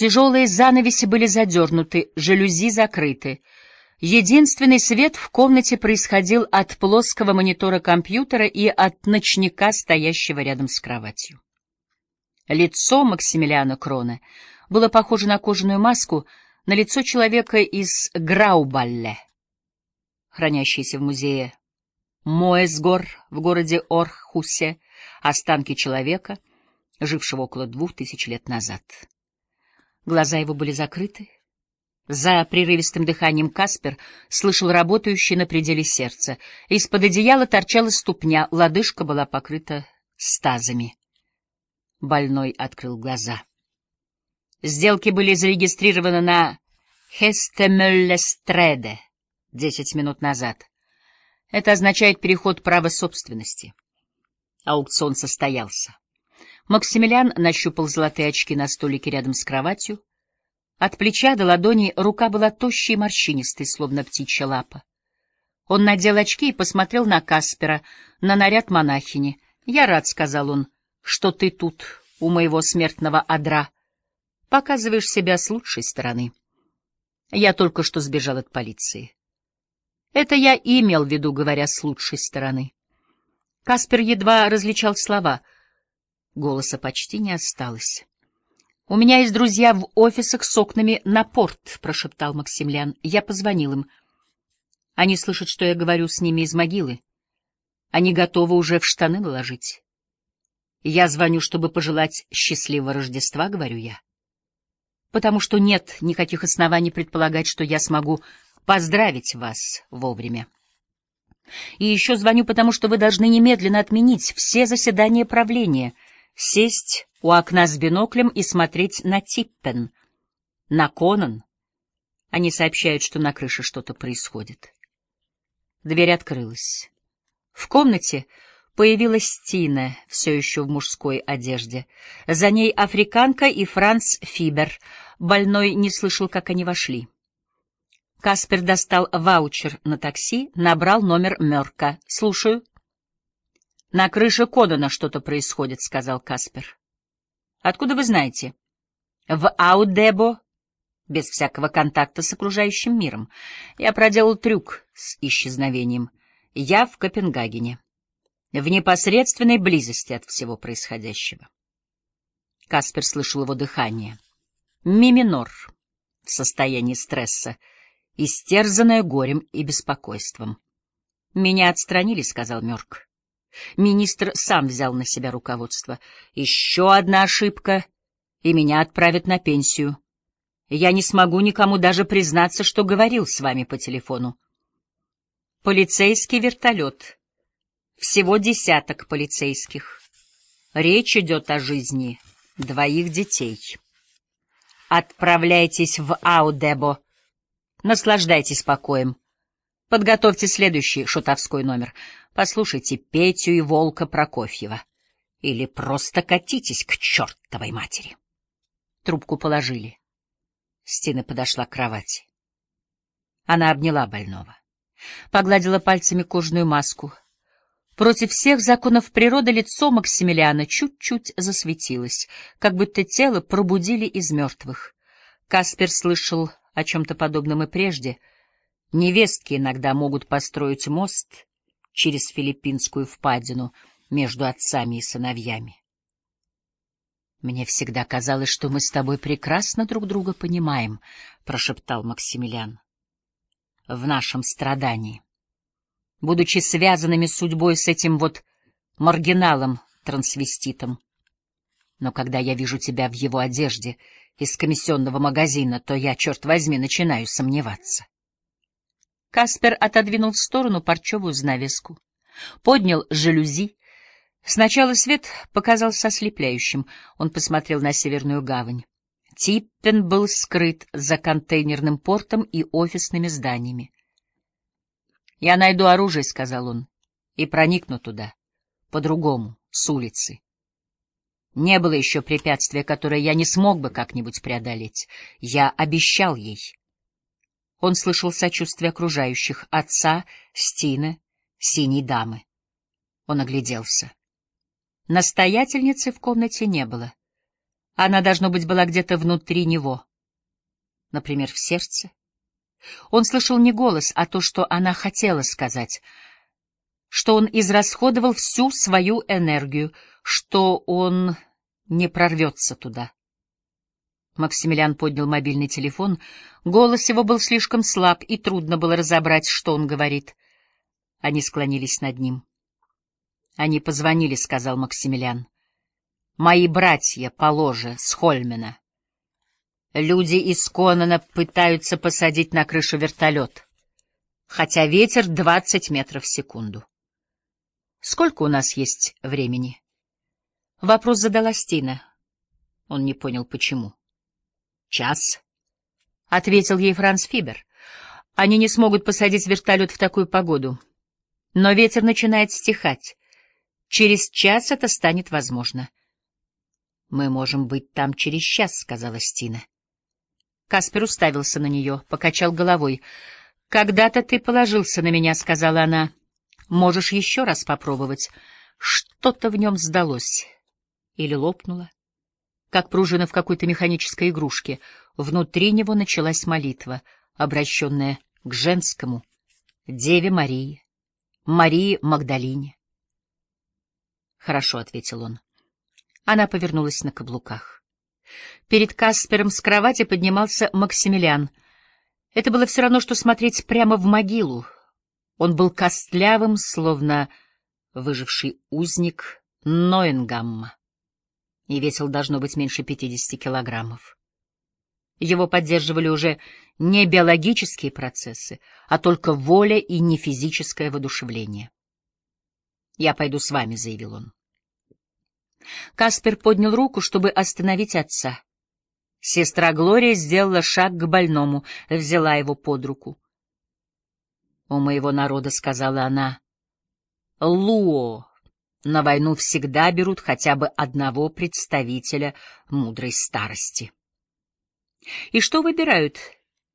Тяжелые занавеси были задернуты, жалюзи закрыты. Единственный свет в комнате происходил от плоского монитора компьютера и от ночника, стоящего рядом с кроватью. Лицо Максимилиана Крона было похоже на кожаную маску, на лицо человека из Граубалле, хранящееся в музее Моэсгор в городе Орхусе, останки человека, жившего около двух тысяч лет назад. Глаза его были закрыты. За прерывистым дыханием Каспер слышал работающий на пределе сердца. Из-под одеяла торчала ступня, лодыжка была покрыта стазами. Больной открыл глаза. Сделки были зарегистрированы на Хестемеллестреде десять минут назад. Это означает переход права собственности. Аукцион состоялся. Максимилиан нащупал золотые очки на столике рядом с кроватью. От плеча до ладони рука была тощей и морщинистой, словно птичья лапа. Он надел очки и посмотрел на Каспера, на наряд монахини. — Я рад, — сказал он, — что ты тут, у моего смертного одра. Показываешь себя с лучшей стороны. Я только что сбежал от полиции. Это я имел в виду, говоря с лучшей стороны. Каспер едва различал слова — Голоса почти не осталось. — У меня есть друзья в офисах с окнами на порт, — прошептал Максимлян. Я позвонил им. Они слышат, что я говорю с ними из могилы. Они готовы уже в штаны наложить. Я звоню, чтобы пожелать счастливого Рождества, говорю я. Потому что нет никаких оснований предполагать, что я смогу поздравить вас вовремя. И еще звоню, потому что вы должны немедленно отменить все заседания правления — сесть у окна с биноклем и смотреть на Типпен, на Конан. Они сообщают, что на крыше что-то происходит. Дверь открылась. В комнате появилась Тина, все еще в мужской одежде. За ней африканка и Франц Фибер. Больной не слышал, как они вошли. Каспер достал ваучер на такси, набрал номер Мерка. «Слушаю». — На крыше Кодана что-то происходит, — сказал Каспер. — Откуда вы знаете? — В Аудебо, без всякого контакта с окружающим миром. Я проделал трюк с исчезновением. Я в Копенгагене, в непосредственной близости от всего происходящего. Каспер слышал его дыхание. Ми минор в состоянии стресса, истерзанное горем и беспокойством. — Меня отстранили, — сказал Мёрк. Министр сам взял на себя руководство. Еще одна ошибка, и меня отправят на пенсию. Я не смогу никому даже признаться, что говорил с вами по телефону. Полицейский вертолет. Всего десяток полицейских. Речь идет о жизни двоих детей. Отправляйтесь в Аудебо. Наслаждайтесь покоем. Подготовьте следующий шутовской номер. Послушайте Петю и Волка Прокофьева. Или просто катитесь к чертовой матери. Трубку положили. Стина подошла к кровати. Она обняла больного. Погладила пальцами кожаную маску. Против всех законов природы лицо Максимилиана чуть-чуть засветилось, как будто тело пробудили из мертвых. Каспер слышал о чем-то подобном и прежде — Невестки иногда могут построить мост через филиппинскую впадину между отцами и сыновьями. «Мне всегда казалось, что мы с тобой прекрасно друг друга понимаем», — прошептал Максимилиан. «В нашем страдании, будучи связанными судьбой с этим вот маргиналом-трансвеститом. Но когда я вижу тебя в его одежде из комиссионного магазина, то я, черт возьми, начинаю сомневаться». Каспер отодвинул в сторону парчевую занавеску, поднял жалюзи. Сначала свет показался ослепляющим. Он посмотрел на Северную гавань. Типпен был скрыт за контейнерным портом и офисными зданиями. «Я найду оружие», — сказал он, — «и проникну туда, по-другому, с улицы. Не было еще препятствия, которое я не смог бы как-нибудь преодолеть. Я обещал ей». Он слышал сочувствие окружающих, отца, Стины, синей дамы. Он огляделся. Настоятельницы в комнате не было. Она, должно быть, была где-то внутри него. Например, в сердце. Он слышал не голос, а то, что она хотела сказать, что он израсходовал всю свою энергию, что он не прорвется туда. Максимилиан поднял мобильный телефон. Голос его был слишком слаб, и трудно было разобрать, что он говорит. Они склонились над ним. «Они позвонили», — сказал Максимилиан. «Мои братья по ложе с Хольмена. Люди из Конана пытаются посадить на крышу вертолет, хотя ветер двадцать метров в секунду. Сколько у нас есть времени?» Вопрос задала Стина. Он не понял, почему. «Час», — ответил ей Франц Фибер. «Они не смогут посадить вертолет в такую погоду. Но ветер начинает стихать. Через час это станет возможно». «Мы можем быть там через час», — сказала Стина. Каспер уставился на нее, покачал головой. «Когда-то ты положился на меня», — сказала она. «Можешь еще раз попробовать». Что-то в нем сдалось или лопнуло, как пружина в какой-то механической игрушке. Внутри него началась молитва, обращенная к женскому, Деве Марии, Марии Магдалине. «Хорошо», — ответил он. Она повернулась на каблуках. Перед Каспером с кровати поднимался Максимилиан. Это было все равно, что смотреть прямо в могилу. Он был костлявым, словно выживший узник Ноенгамма и весил должно быть меньше 50 килограммов. Его поддерживали уже не биологические процессы, а только воля и не физическое воодушевление. «Я пойду с вами», — заявил он. Каспер поднял руку, чтобы остановить отца. Сестра Глория сделала шаг к больному, взяла его под руку. «У моего народа», — сказала она, — «Луо, на войну всегда берут хотя бы одного представителя мудрой старости. И что выбирают?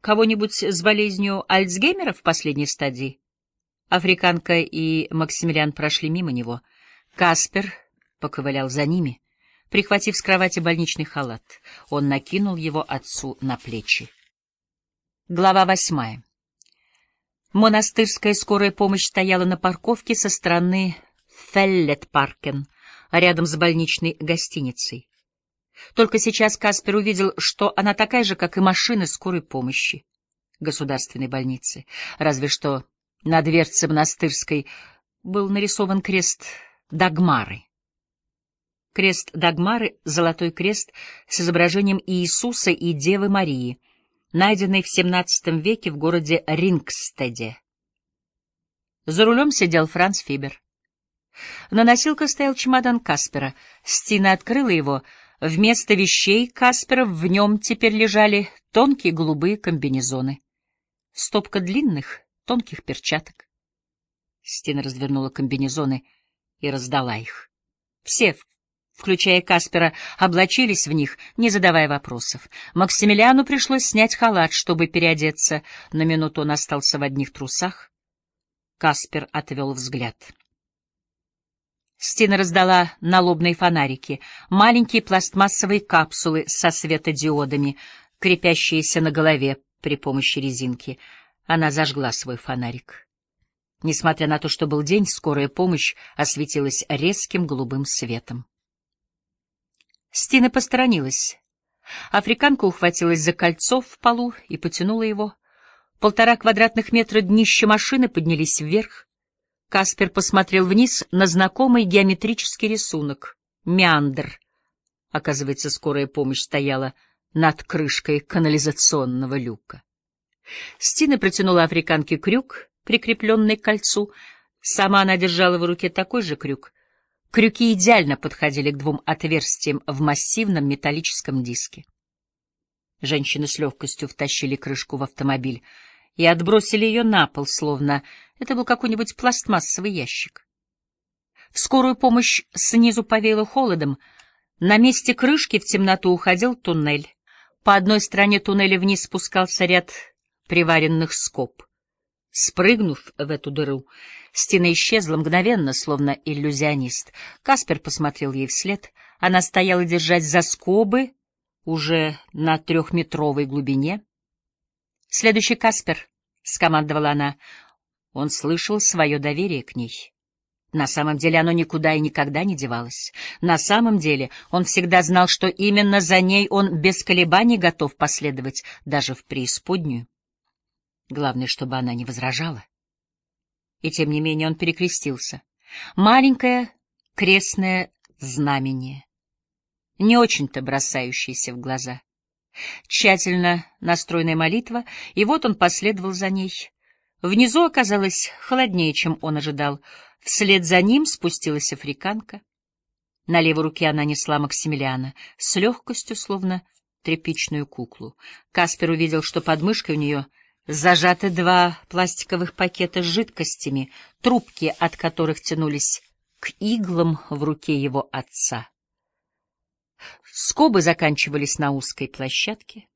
Кого-нибудь с болезнью Альцгеймера в последней стадии? Африканка и Максимилиан прошли мимо него. Каспер поковылял за ними, прихватив с кровати больничный халат. Он накинул его отцу на плечи. Глава восьмая. Монастырская скорая помощь стояла на парковке со стороны Феллетпаркен, рядом с больничной гостиницей. Только сейчас Каспер увидел, что она такая же, как и машины скорой помощи государственной больницы, разве что на дверце монастырской был нарисован крест Дагмары. Крест Дагмары — золотой крест с изображением Иисуса и Девы Марии, найденный в XVII веке в городе Рингстеде. За рулем сидел Франц Фибер. На носилках стоял чемодан Каспера. Стина открыла его. Вместо вещей Каспера в нем теперь лежали тонкие голубые комбинезоны. Стопка длинных, тонких перчаток. Стина развернула комбинезоны и раздала их. Все, включая Каспера, облачились в них, не задавая вопросов. Максимилиану пришлось снять халат, чтобы переодеться. На минуту он остался в одних трусах. Каспер отвел взгляд. Стена раздала налобные фонарики, маленькие пластмассовые капсулы со светодиодами, крепящиеся на голове при помощи резинки. Она зажгла свой фонарик. Несмотря на то, что был день, скорая помощь осветилась резким голубым светом. Стина посторонилась. Африканка ухватилась за кольцо в полу и потянула его. Полтора квадратных метра днища машины поднялись вверх. Каспер посмотрел вниз на знакомый геометрический рисунок — меандр. Оказывается, скорая помощь стояла над крышкой канализационного люка. Стина протянула африканке крюк, прикрепленный к кольцу. Сама она держала в руке такой же крюк. Крюки идеально подходили к двум отверстиям в массивном металлическом диске. Женщины с легкостью втащили крышку в автомобиль и отбросили ее на пол, словно это был какой-нибудь пластмассовый ящик. В скорую помощь снизу повеяло холодом. На месте крышки в темноту уходил туннель. По одной стороне туннеля вниз спускался ряд приваренных скоб. Спрыгнув в эту дыру, стена исчезла мгновенно, словно иллюзионист. Каспер посмотрел ей вслед. Она стояла держать за скобы уже на трехметровой глубине. «Следующий Каспер», — скомандовала она. Он слышал свое доверие к ней. На самом деле оно никуда и никогда не девалось. На самом деле он всегда знал, что именно за ней он без колебаний готов последовать даже в преисподнюю. Главное, чтобы она не возражала. И тем не менее он перекрестился. Маленькое крестное знамение, не очень-то бросающееся в глаза. Тщательно настроенная молитва, и вот он последовал за ней. Внизу оказалось холоднее, чем он ожидал — Вслед за ним спустилась африканка. На левой руке она несла Максимилиана с легкостью, словно тряпичную куклу. Каспер увидел, что под мышкой у нее зажаты два пластиковых пакета с жидкостями, трубки от которых тянулись к иглам в руке его отца. Скобы заканчивались на узкой площадке.